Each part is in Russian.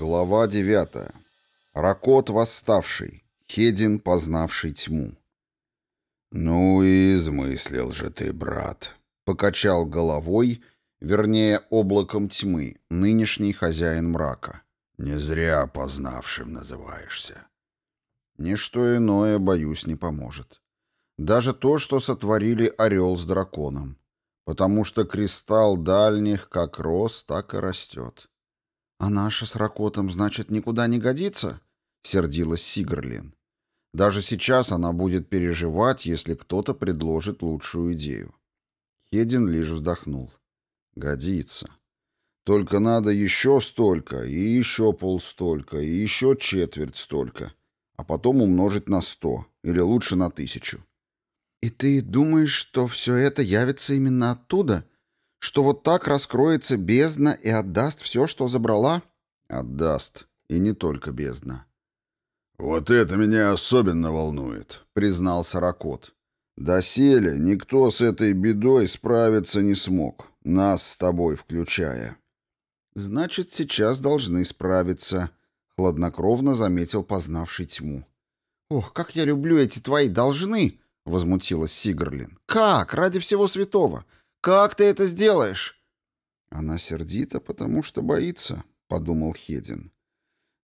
Глава 9. Ракот восставший, Хедин познавший тьму. «Ну и измыслил же ты, брат», — покачал головой, вернее, облаком тьмы, нынешний хозяин мрака. «Не зря познавшим называешься». Ничто иное, боюсь, не поможет. Даже то, что сотворили орел с драконом. Потому что кристалл дальних как рос, так и растет. «А наша с Ракотом, значит, никуда не годится?» — сердилась Сигрлин. Даже сейчас она будет переживать, если кто-то предложит лучшую идею. Хедин лишь вздохнул. «Годится. Только надо еще столько, и еще полстолько, и еще четверть столько, а потом умножить на сто, или лучше на тысячу». «И ты думаешь, что все это явится именно оттуда?» Что вот так раскроется бездна и отдаст все, что забрала? Отдаст. И не только бездна. «Вот это меня особенно волнует», — признался Ракот. «Доселе никто с этой бедой справиться не смог, нас с тобой включая». «Значит, сейчас должны справиться», — хладнокровно заметил познавший тьму. «Ох, как я люблю эти твои «должны», — возмутилась Сигрлин. «Как? Ради всего святого! Как ты это сделаешь?» «Она сердита, потому что боится», — подумал Хедин.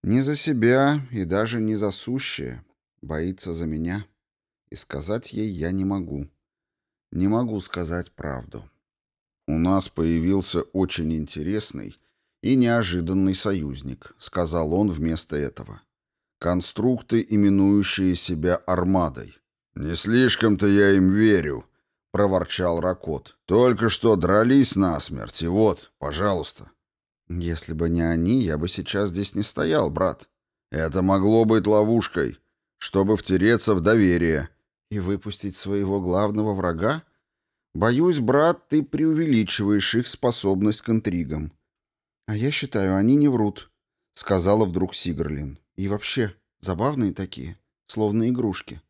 «Не за себя и даже не за сущее. Боится за меня. И сказать ей я не могу. Не могу сказать правду. У нас появился очень интересный и неожиданный союзник», — сказал он вместо этого. «Конструкты, именующие себя армадой». «Не слишком-то я им верю», проворчал Ракот. «Только что дрались насмерть, и вот, пожалуйста». «Если бы не они, я бы сейчас здесь не стоял, брат». «Это могло быть ловушкой, чтобы втереться в доверие». «И выпустить своего главного врага? Боюсь, брат, ты преувеличиваешь их способность к интригам». «А я считаю, они не врут», — сказала вдруг Сигрлин. «И вообще, забавные такие, словно игрушки».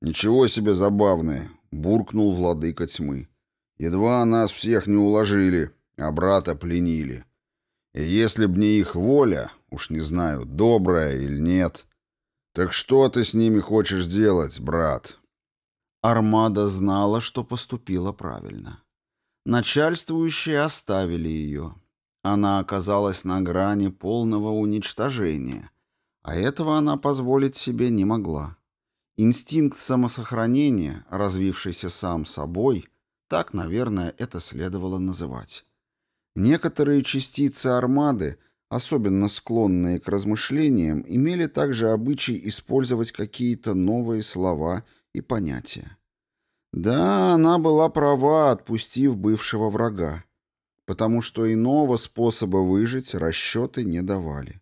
«Ничего себе забавные буркнул владыка тьмы. Едва нас всех не уложили, а брата пленили. И если б не их воля, уж не знаю, добрая или нет, так что ты с ними хочешь делать, брат? Армада знала, что поступила правильно. Начальствующие оставили ее. Она оказалась на грани полного уничтожения, а этого она позволить себе не могла. Инстинкт самосохранения, развившийся сам собой, так, наверное, это следовало называть. Некоторые частицы армады, особенно склонные к размышлениям, имели также обычай использовать какие-то новые слова и понятия. Да, она была права, отпустив бывшего врага, потому что иного способа выжить расчеты не давали.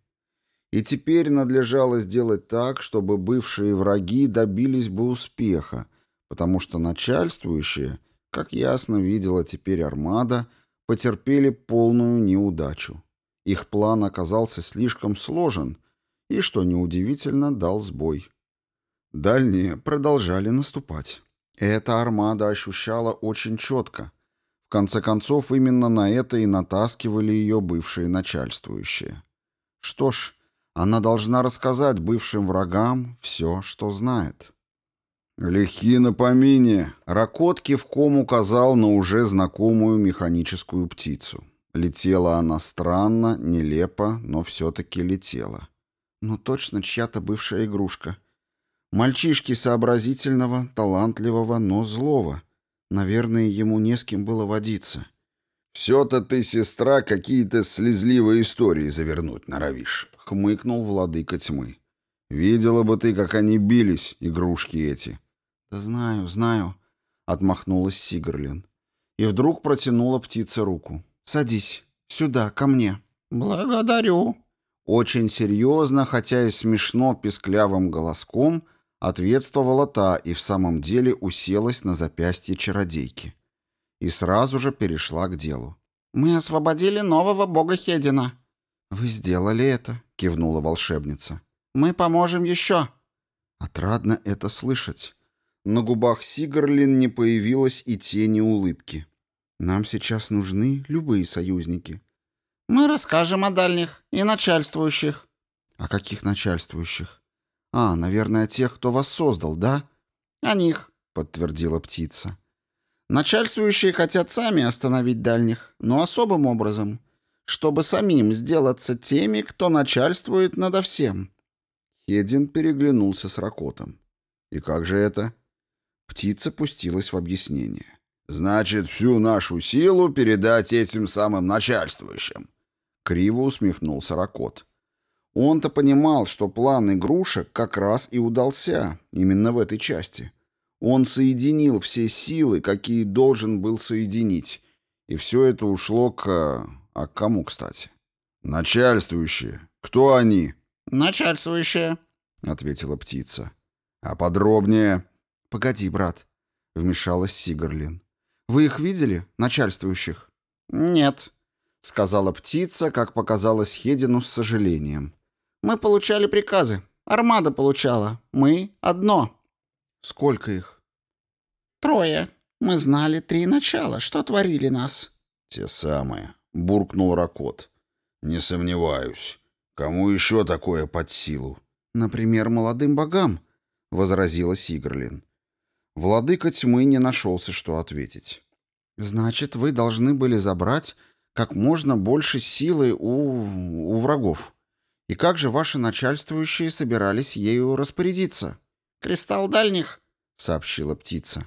И теперь надлежало сделать так, чтобы бывшие враги добились бы успеха, потому что начальствующие, как ясно видела теперь армада, потерпели полную неудачу. Их план оказался слишком сложен и, что неудивительно, дал сбой. Дальние продолжали наступать. Эта армада ощущала очень четко. В конце концов, именно на это и натаскивали ее бывшие начальствующие. Что ж, она должна рассказать бывшим врагам все, что знает. «Легки на помине!» Ракот кивком указал на уже знакомую механическую птицу. Летела она странно, нелепо, но все-таки летела. Ну точно чья-то бывшая игрушка. Мальчишки сообразительного, талантливого, но злого. Наверное, ему не с кем было водиться. «Все-то ты, сестра, какие-то слезливые истории завернуть норовишь», — хмыкнул владыка тьмы. «Видела бы ты, как они бились, игрушки эти». «Да знаю, знаю», — отмахнулась Сигрлин. И вдруг протянула птице руку. «Садись, сюда, ко мне». «Благодарю». Очень серьезно, хотя и смешно писклявым голоском, ответствовала та и в самом деле уселась на запястье чародейки и сразу же перешла к делу. «Мы освободили нового бога Хедина». «Вы сделали это», — кивнула волшебница. «Мы поможем еще». Отрадно это слышать. На губах Сигарлин не появилось и тени улыбки. «Нам сейчас нужны любые союзники». Мы расскажем о дальних и начальствующих. О каких начальствующих? А, наверное, тех, кто вас создал, да? О них, подтвердила птица. Начальствующие хотят сами остановить дальних, но особым образом, чтобы самим сделаться теми, кто начальствует надо всем. Хедин переглянулся с Ракотом. И как же это? Птица пустилась в объяснение. Значит, всю нашу силу передать этим самым начальствующим. Криво усмехнулся Ракот. Он-то понимал, что план игрушек как раз и удался именно в этой части. Он соединил все силы, какие должен был соединить. И все это ушло к... А к кому, кстати? Начальствующие. Кто они? Начальствующие, ответила птица. А подробнее? Погоди, брат, вмешалась Сигарлин. Вы их видели, начальствующих? Нет, сказала птица, как показалось Хедину с сожалением. Мы получали приказы. Армада получала. Мы одно. Сколько их? Трое. Мы знали три начала. Что творили нас? Те самые, буркнул Ракот. Не сомневаюсь. Кому еще такое под силу? Например, молодым богам, возразила Сигрлин. Владыка тьмы не нашелся, что ответить. Значит, вы должны были забрать как можно больше силы у... у врагов. И как же ваши начальствующие собирались ею распорядиться? «Кристалл дальних», — сообщила птица.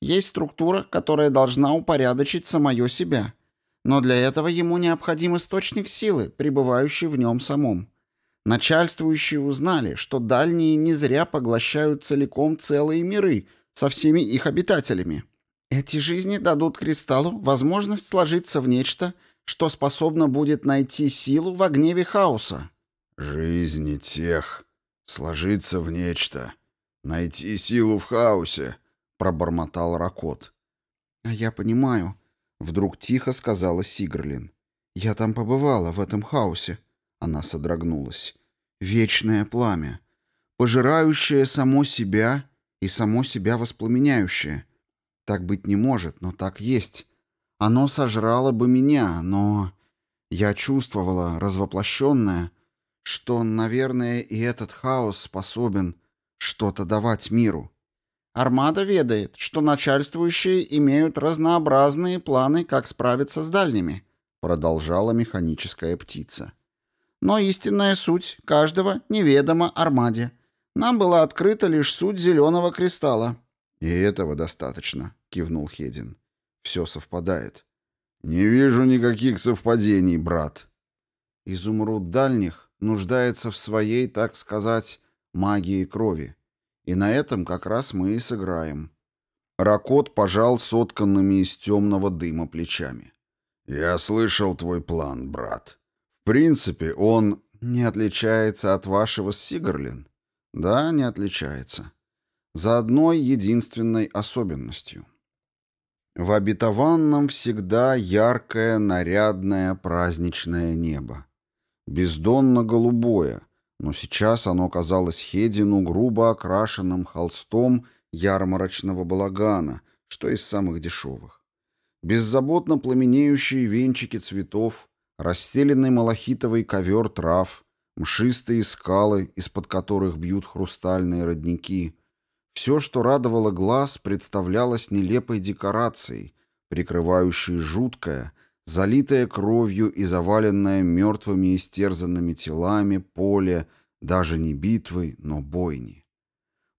«Есть структура, которая должна упорядочить самое себя. Но для этого ему необходим источник силы, пребывающий в нем самом. Начальствующие узнали, что дальние не зря поглощают целиком целые миры со всеми их обитателями. Эти жизни дадут кристаллу возможность сложиться в нечто, что способно будет найти силу в гневе хаоса. «Жизни тех сложиться в нечто, найти силу в хаосе», — пробормотал Ракот. «А я понимаю», — вдруг тихо сказала Сигрлин. «Я там побывала, в этом хаосе». Она содрогнулась. «Вечное пламя, пожирающее само себя и само себя воспламеняющее. Так быть не может, но так есть. Оно сожрало бы меня, но... Я чувствовала, развоплощенная, что, наверное, и этот хаос способен что-то давать миру. Армада ведает, что начальствующие имеют разнообразные планы, как справиться с дальними, продолжала механическая птица. Но истинная суть каждого неведома Армаде. Нам была открыта лишь суть зеленого кристалла. И этого достаточно, кивнул Хедин. Все совпадает. Не вижу никаких совпадений, брат. Изумруд дальних нуждается в своей, так сказать, магии крови. И на этом как раз мы и сыграем. Ракот пожал сотканными из темного дыма плечами. «Я слышал твой план, брат. В принципе, он не отличается от вашего Сигарлин. Да, не отличается. За одной единственной особенностью. В обетованном всегда яркое, нарядное, праздничное небо бездонно-голубое, но сейчас оно казалось Хедину грубо окрашенным холстом ярмарочного балагана, что из самых дешевых. Беззаботно пламенеющие венчики цветов, расстеленный малахитовый ковер трав, мшистые скалы, из-под которых бьют хрустальные родники. Все, что радовало глаз, представлялось нелепой декорацией, прикрывающей жуткое, залитое кровью и заваленное мертвыми истерзанными телами поле, даже не битвы, но бойни.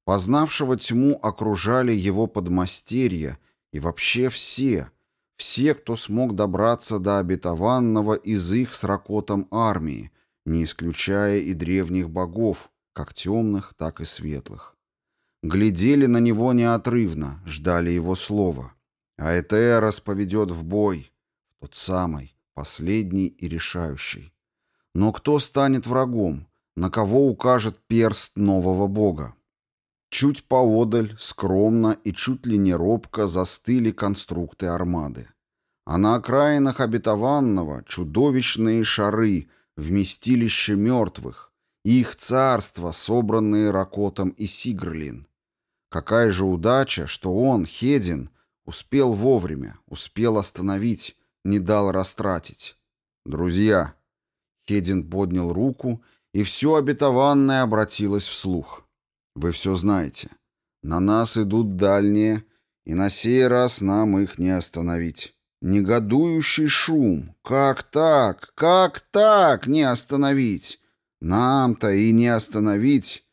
Познавшего тьму окружали его подмастерья и вообще все, все, кто смог добраться до обетованного из их с Ракотом армии, не исключая и древних богов, как темных, так и светлых. Глядели на него неотрывно, ждали его слова. А Этеос поведет в бой, тот самый, последний и решающий. Но кто станет врагом? На кого укажет перст нового бога? Чуть поодаль, скромно и чуть ли не робко застыли конструкты армады. А на окраинах обетованного чудовищные шары, вместилище мертвых, их царства, собранные Ракотом и Сигрлин. Какая же удача, что он, Хедин, успел вовремя, успел остановить, не дал растратить. Друзья!» Хедин поднял руку, и все обетованное обратилось вслух. «Вы все знаете. На нас идут дальние, и на сей раз нам их не остановить. Негодующий шум. Как так? Как так не остановить? Нам-то и не остановить.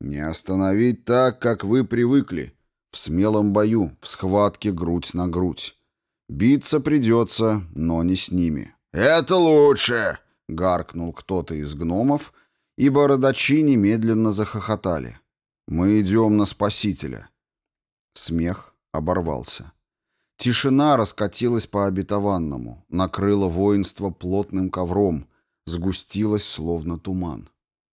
Не остановить так, как вы привыкли. В смелом бою, в схватке грудь на грудь. Биться придется, но не с ними. «Это лучше!» — гаркнул кто-то из гномов, и бородачи немедленно захохотали. «Мы идем на Спасителя». Смех оборвался. Тишина раскатилась по обетованному, накрыла воинство плотным ковром, сгустилась словно туман.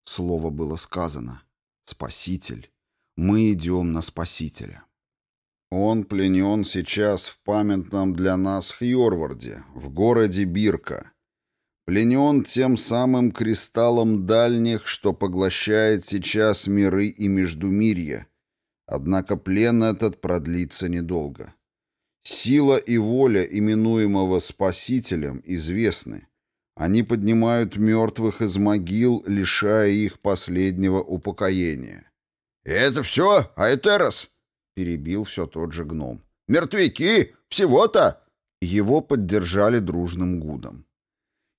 Слово было сказано. «Спаситель». Мы идем на Спасителя. Он пленен сейчас в памятном для нас Хьорварде, в городе Бирка. Пленен тем самым кристаллом дальних, что поглощает сейчас миры и междумирья. Однако плен этот продлится недолго. Сила и воля именуемого Спасителем известны. Они поднимают мертвых из могил, лишая их последнего упокоения. «Это все, Айтерос?» — перебил все тот же гном. «Мертвяки! Всего-то!» Его поддержали дружным гудом.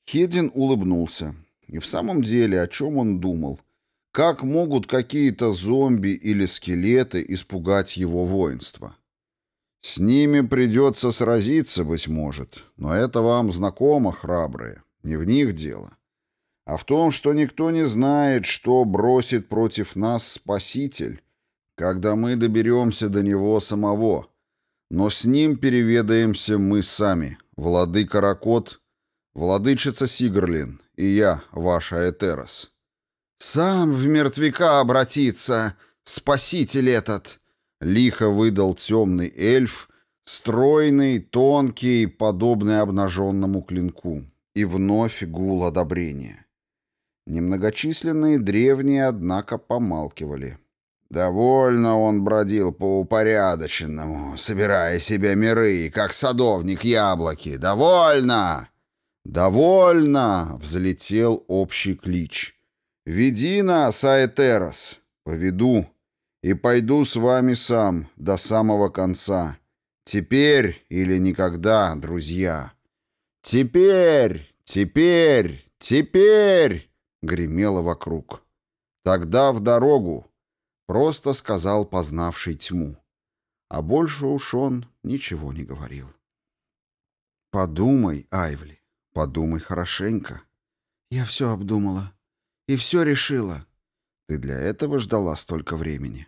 Хедин улыбнулся. И в самом деле, о чем он думал? Как могут какие-то зомби или скелеты испугать его воинство? С ними придется сразиться, быть может, но это вам знакомо, храбрые, не в них дело а в том, что никто не знает, что бросит против нас Спаситель, когда мы доберемся до Него самого. Но с Ним переведаемся мы сами, владыка Ракот, владычица Сигрлин и я, ваша Этерос. «Сам в мертвяка обратиться, Спаситель этот!» — лихо выдал темный эльф, стройный, тонкий, подобный обнаженному клинку. И вновь гул одобрения. Немногочисленные древние, однако, помалкивали. Довольно он бродил по упорядоченному, собирая себе миры, как садовник яблоки. Довольно! Довольно! Взлетел общий клич. Веди нас, Аэтерос, поведу, и пойду с вами сам до самого конца. Теперь или никогда, друзья. Теперь, теперь, теперь! гремело вокруг. «Тогда в дорогу!» — просто сказал познавший тьму. А больше уж он ничего не говорил. «Подумай, Айвли, подумай хорошенько. Я все обдумала и все решила. Ты для этого ждала столько времени?»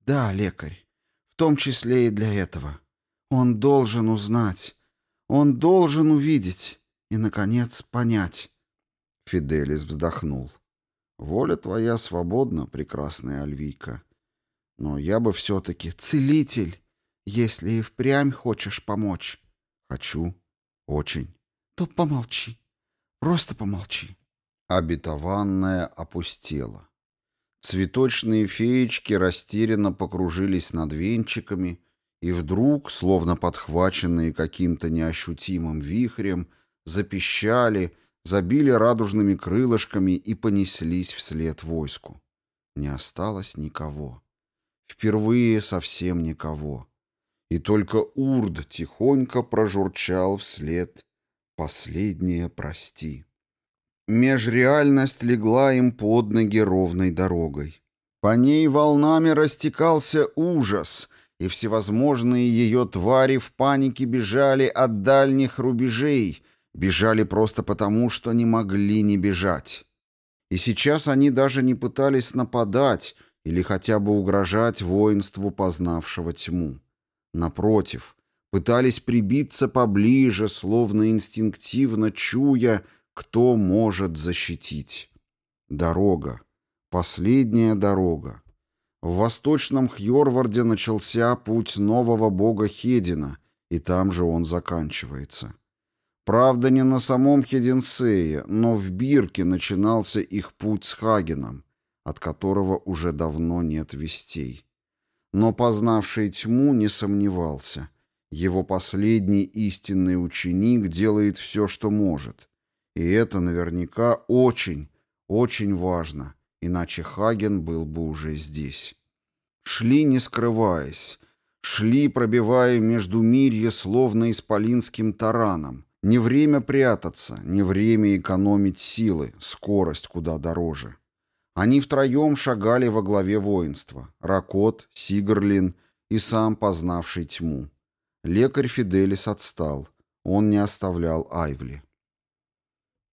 «Да, лекарь, в том числе и для этого. Он должен узнать, он должен увидеть и, наконец, понять». Фиделис вздохнул. «Воля твоя свободна, прекрасная Альвийка. Но я бы все-таки целитель, если и впрямь хочешь помочь. Хочу. Очень. То помолчи. Просто помолчи». Обетованная опустела. Цветочные феечки растерянно покружились над венчиками, и вдруг, словно подхваченные каким-то неощутимым вихрем, запищали — забили радужными крылышками и понеслись вслед войску. Не осталось никого. Впервые совсем никого. И только Урд тихонько прожурчал вслед «Последнее прости». Межреальность легла им под ноги ровной дорогой. По ней волнами растекался ужас, и всевозможные ее твари в панике бежали от дальних рубежей — Бежали просто потому, что не могли не бежать. И сейчас они даже не пытались нападать или хотя бы угрожать воинству, познавшего тьму. Напротив, пытались прибиться поближе, словно инстинктивно чуя, кто может защитить. Дорога. Последняя дорога. В восточном Хьорварде начался путь нового бога Хедина, и там же он заканчивается. Правда, не на самом Хединсее, но в Бирке начинался их путь с Хагеном, от которого уже давно нет вестей. Но познавший тьму не сомневался. Его последний истинный ученик делает все, что может. И это наверняка очень, очень важно, иначе Хаген был бы уже здесь. Шли не скрываясь, шли, пробивая между мирье словно исполинским тараном. Не время прятаться, не время экономить силы, скорость куда дороже. Они втроем шагали во главе воинства. Ракот, Сигрлин и сам познавший тьму. Лекарь Фиделис отстал. Он не оставлял Айвли.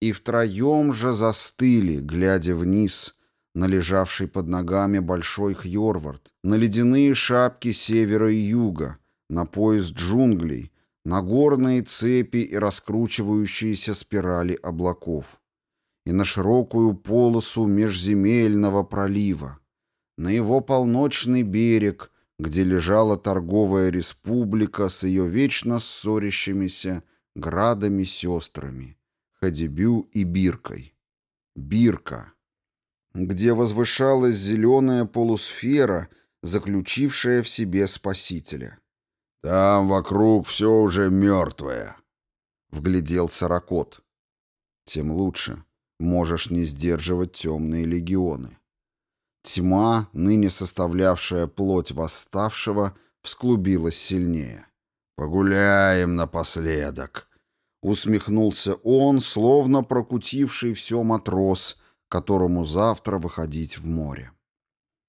И втроем же застыли, глядя вниз, на лежавший под ногами большой Хьорвард, на ледяные шапки севера и юга, на пояс джунглей, горные цепи и раскручивающиеся спирали облаков, и на широкую полосу межземельного пролива, на его полночный берег, где лежала торговая республика с ее вечно ссорящимися градами-сестрами, Хадибю и Биркой. Бирка где возвышалась зеленая полусфера, заключившая в себе Спасителя. «Там вокруг все уже мертвое», — вгляделся Ракот. «Тем лучше. Можешь не сдерживать темные легионы». Тьма, ныне составлявшая плоть восставшего, всклубилась сильнее. «Погуляем напоследок», — усмехнулся он, словно прокутивший все матрос — которому завтра выходить в море.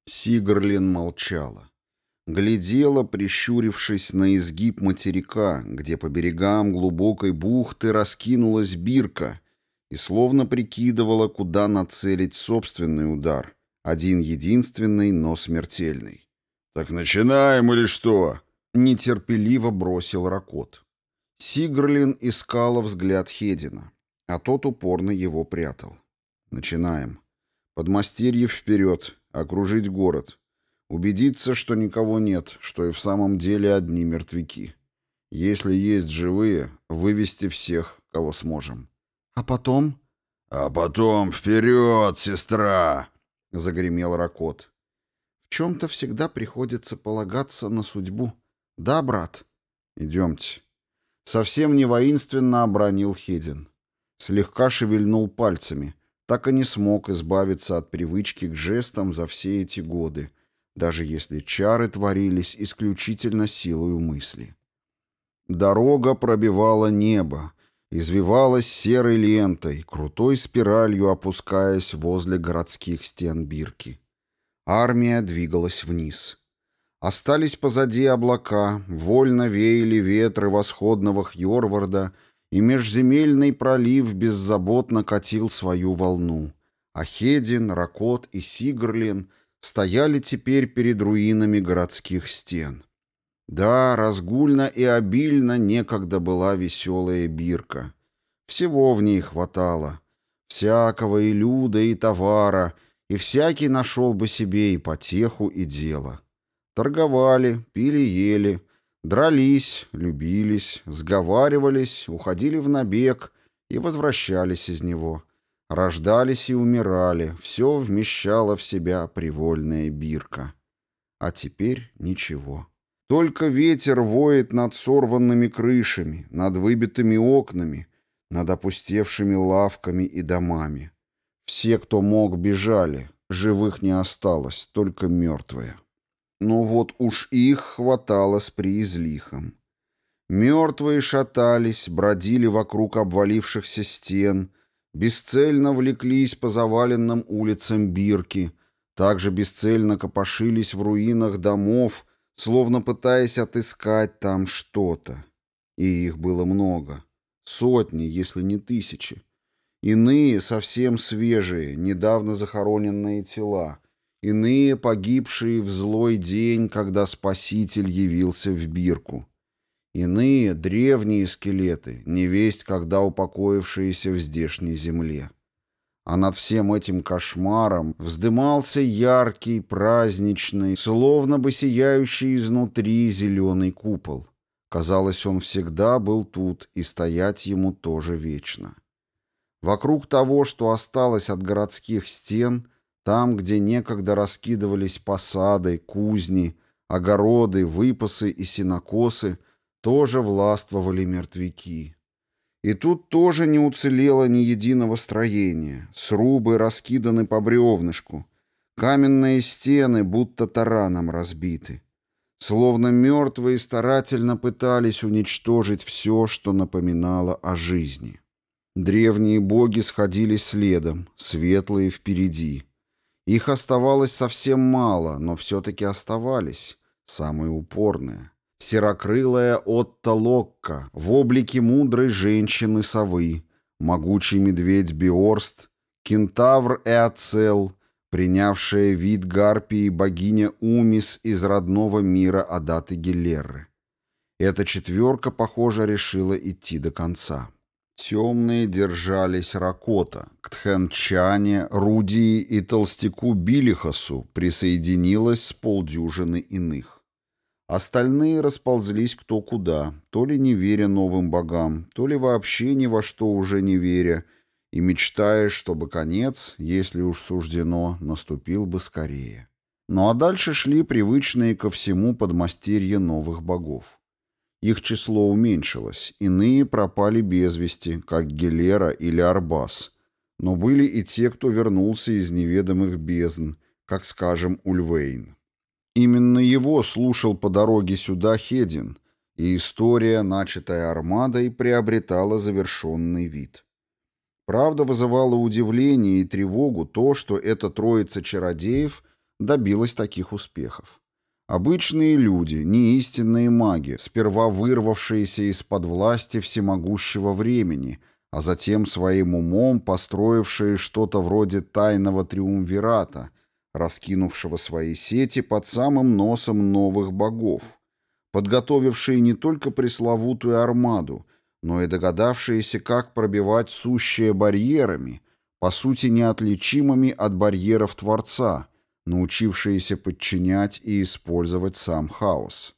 Сигрлин молчала. Глядела, прищурившись на изгиб материка, где по берегам глубокой бухты раскинулась бирка, и словно прикидывала, куда нацелить собственный удар, один единственный, но смертельный. «Так начинаем или что?» — нетерпеливо бросил Ракот. Сигрлин искала взгляд Хедина, а тот упорно его прятал. Начинаем. Подмастерьев вперед, окружить город. Убедиться, что никого нет, что и в самом деле одни мертвяки. Если есть живые, вывести всех, кого сможем. А потом? А потом вперед, сестра! Загремел Ракот. В чем-то всегда приходится полагаться на судьбу. Да, брат? Идемте. Совсем не воинственно обронил Хедин. Слегка шевельнул пальцами — так и не смог избавиться от привычки к жестам за все эти годы, даже если чары творились исключительно силою мысли. Дорога пробивала небо, извивалась серой лентой, крутой спиралью опускаясь возле городских стен Бирки. Армия двигалась вниз. Остались позади облака, вольно веяли ветры восходного Хьорварда — и межземельный пролив беззаботно катил свою волну. А Хедин, Ракот и Сигрлин стояли теперь перед руинами городских стен. Да, разгульно и обильно некогда была веселая бирка. Всего в ней хватало. Всякого и люда, и товара, и всякий нашел бы себе и потеху, и дело. Торговали, пили-ели, Дрались, любились, сговаривались, уходили в набег и возвращались из него. Рождались и умирали, все вмещало в себя привольная бирка. А теперь ничего. Только ветер воет над сорванными крышами, над выбитыми окнами, над опустевшими лавками и домами. Все, кто мог, бежали, живых не осталось, только мертвые. Но вот уж их хватало с приизлихом. Мертвые шатались, бродили вокруг обвалившихся стен, бесцельно влеклись по заваленным улицам Бирки, также бесцельно копошились в руинах домов, словно пытаясь отыскать там что-то. И их было много. Сотни, если не тысячи. Иные совсем свежие, недавно захороненные тела — иные погибшие в злой день, когда Спаситель явился в Бирку. Иные — древние скелеты, невесть, когда упокоившиеся в здешней земле. А над всем этим кошмаром вздымался яркий, праздничный, словно бы сияющий изнутри зеленый купол. Казалось, он всегда был тут, и стоять ему тоже вечно. Вокруг того, что осталось от городских стен — там, где некогда раскидывались посады, кузни, огороды, выпасы и сенокосы, тоже властвовали мертвяки. И тут тоже не уцелело ни единого строения. Срубы раскиданы по бревнышку. Каменные стены будто тараном разбиты. Словно мертвые старательно пытались уничтожить все, что напоминало о жизни. Древние боги сходили следом, светлые впереди. Их оставалось совсем мало, но все-таки оставались, самые упорные. Серокрылая Отта Локка в облике мудрой женщины-совы, могучий медведь Биорст, кентавр Эоцел, принявшая вид гарпии богиня Умис из родного мира Адаты Гелерры. Эта четверка, похоже, решила идти до конца. Темные держались Ракота, к Тхенчане, Рудии и толстяку Билихасу присоединилась с полдюжины иных. Остальные расползлись кто куда, то ли не веря новым богам, то ли вообще ни во что уже не веря, и мечтая, чтобы конец, если уж суждено, наступил бы скорее. Ну а дальше шли привычные ко всему подмастерья новых богов. Их число уменьшилось, иные пропали без вести, как Гелера или Арбас, но были и те, кто вернулся из неведомых бездн, как, скажем, Ульвейн. Именно его слушал по дороге сюда Хедин, и история, начатая армадой, приобретала завершенный вид. Правда, вызывало удивление и тревогу то, что эта троица чародеев добилась таких успехов. Обычные люди, не истинные маги, сперва вырвавшиеся из-под власти всемогущего времени, а затем своим умом построившие что-то вроде тайного триумвирата – раскинувшего свои сети под самым носом новых богов, подготовившие не только пресловутую армаду, но и догадавшиеся, как пробивать сущее барьерами, по сути неотличимыми от барьеров Творца, научившиеся подчинять и использовать сам хаос.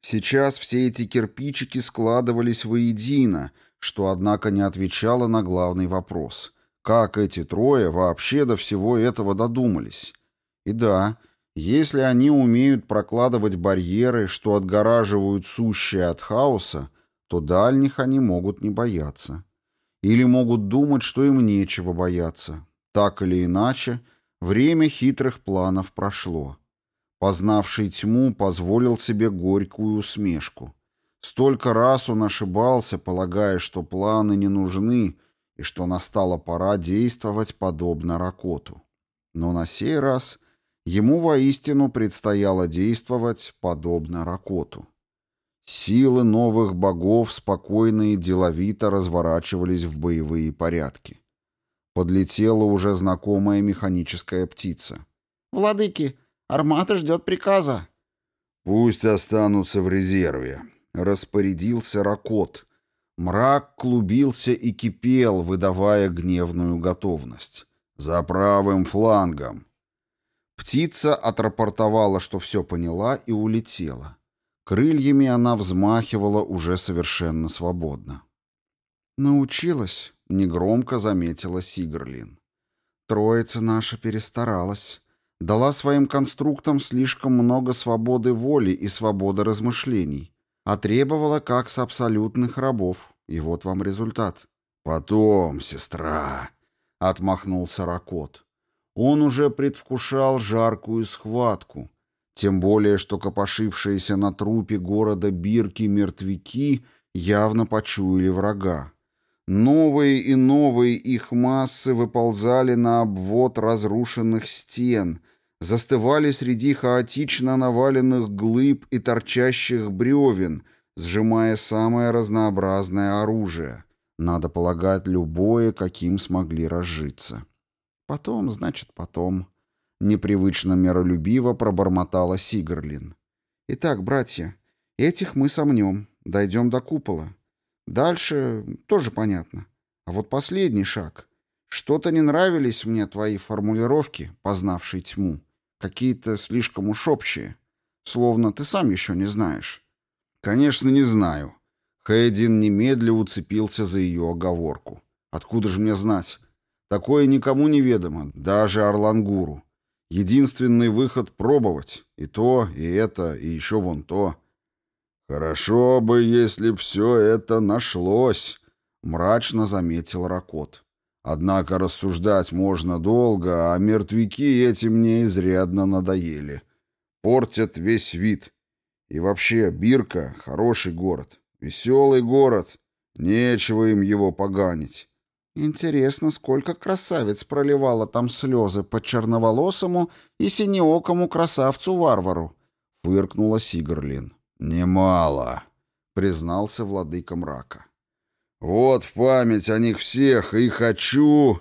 Сейчас все эти кирпичики складывались воедино, что, однако, не отвечало на главный вопрос. Как эти трое вообще до всего этого додумались? И да, если они умеют прокладывать барьеры, что отгораживают сущее от хаоса, то дальних они могут не бояться. Или могут думать, что им нечего бояться. Так или иначе, время хитрых планов прошло. Познавший тьму позволил себе горькую усмешку. Столько раз он ошибался, полагая, что планы не нужны и что настала пора действовать подобно Ракоту. Но на сей раз Ему воистину предстояло действовать подобно Ракоту. Силы новых богов спокойно и деловито разворачивались в боевые порядки. Подлетела уже знакомая механическая птица. «Владыки, армата ждет приказа». «Пусть останутся в резерве», — распорядился Ракот. Мрак клубился и кипел, выдавая гневную готовность. «За правым флангом! Птица отрапортовала, что все поняла, и улетела. Крыльями она взмахивала уже совершенно свободно. «Научилась», — негромко заметила Сигрлин. «Троица наша перестаралась. Дала своим конструктам слишком много свободы воли и свободы размышлений, а требовала как с абсолютных рабов. И вот вам результат». «Потом, сестра», — отмахнулся Ракот. Он уже предвкушал жаркую схватку, тем более что копошившиеся на трупе города Бирки мертвяки явно почуяли врага. Новые и новые их массы выползали на обвод разрушенных стен, застывали среди хаотично наваленных глыб и торчащих бревен, сжимая самое разнообразное оружие. Надо полагать, любое, каким смогли разжиться. Потом, значит, потом. Непривычно миролюбиво пробормотала Сигрлин. Итак, братья, этих мы сомнем, дойдем до купола. Дальше тоже понятно. А вот последний шаг. Что-то не нравились мне твои формулировки, познавшие тьму. Какие-то слишком уж общие. Словно ты сам еще не знаешь. Конечно, не знаю. Хейдин немедля уцепился за ее оговорку. Откуда же мне знать? Такое никому не ведомо, даже Орлангуру. Единственный выход — пробовать. И то, и это, и еще вон то. Хорошо бы, если все это нашлось. Мрачно заметил Ракот. Однако рассуждать можно долго, а мертвяки эти мне изрядно надоели. Портят весь вид. И вообще, Бирка — хороший город. Веселый город. Нечего им его поганить. Интересно, сколько красавиц проливало там слезы по черноволосому и синеокому красавцу-варвару, — фыркнула Сигарлин. «Немало», — признался владыка мрака. «Вот в память о них всех и хочу...»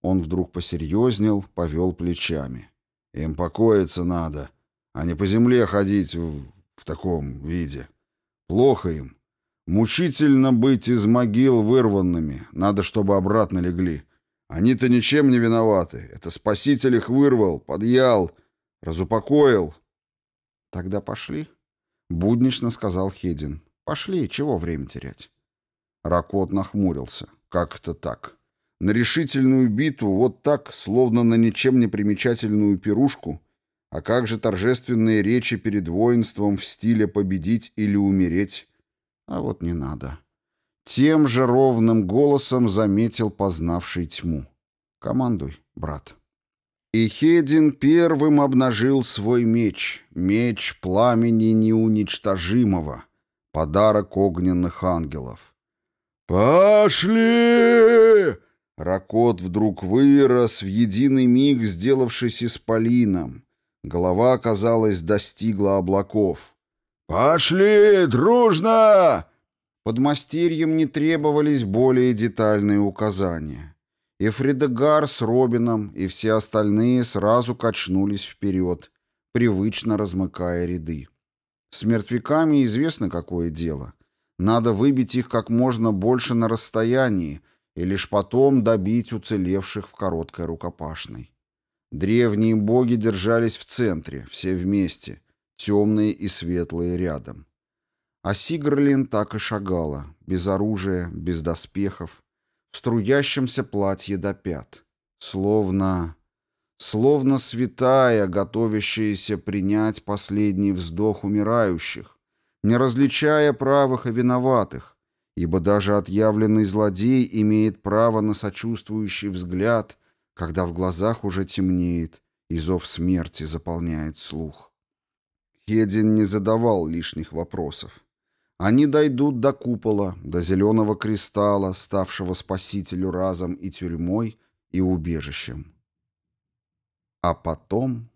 Он вдруг посерьезнел, повел плечами. «Им покоиться надо, а не по земле ходить в, в таком виде. Плохо им. Мучительно быть из могил вырванными. Надо, чтобы обратно легли. Они-то ничем не виноваты. Это спаситель их вырвал, подъял, разупокоил». «Тогда пошли», — буднично сказал Хедин. «Пошли, чего время терять?» Ракот нахмурился. Как это так? На решительную битву вот так, словно на ничем не примечательную пирушку? А как же торжественные речи перед воинством в стиле «победить или умереть»? А вот не надо. Тем же ровным голосом заметил познавший тьму. «Командуй, брат». И Хедин первым обнажил свой меч, меч пламени неуничтожимого, подарок огненных ангелов. «Пошли!» Ракот вдруг вырос, в единый миг сделавшись исполином. Голова, казалось, достигла облаков. «Пошли! Дружно!» Под мастерьем не требовались более детальные указания. И Фридегар с Робином, и все остальные сразу качнулись вперед, привычно размыкая ряды. С мертвяками известно, какое дело. Надо выбить их как можно больше на расстоянии и лишь потом добить уцелевших в короткой рукопашной. Древние боги держались в центре, все вместе, темные и светлые рядом. А Сигрлин так и шагала, без оружия, без доспехов, в струящемся платье до пят, словно... словно святая, готовящаяся принять последний вздох умирающих, не различая правых и виноватых, ибо даже отъявленный злодей имеет право на сочувствующий взгляд, когда в глазах уже темнеет и зов смерти заполняет слух. Хедин не задавал лишних вопросов. Они дойдут до купола, до зеленого кристалла, ставшего спасителю разом и тюрьмой, и убежищем. А потом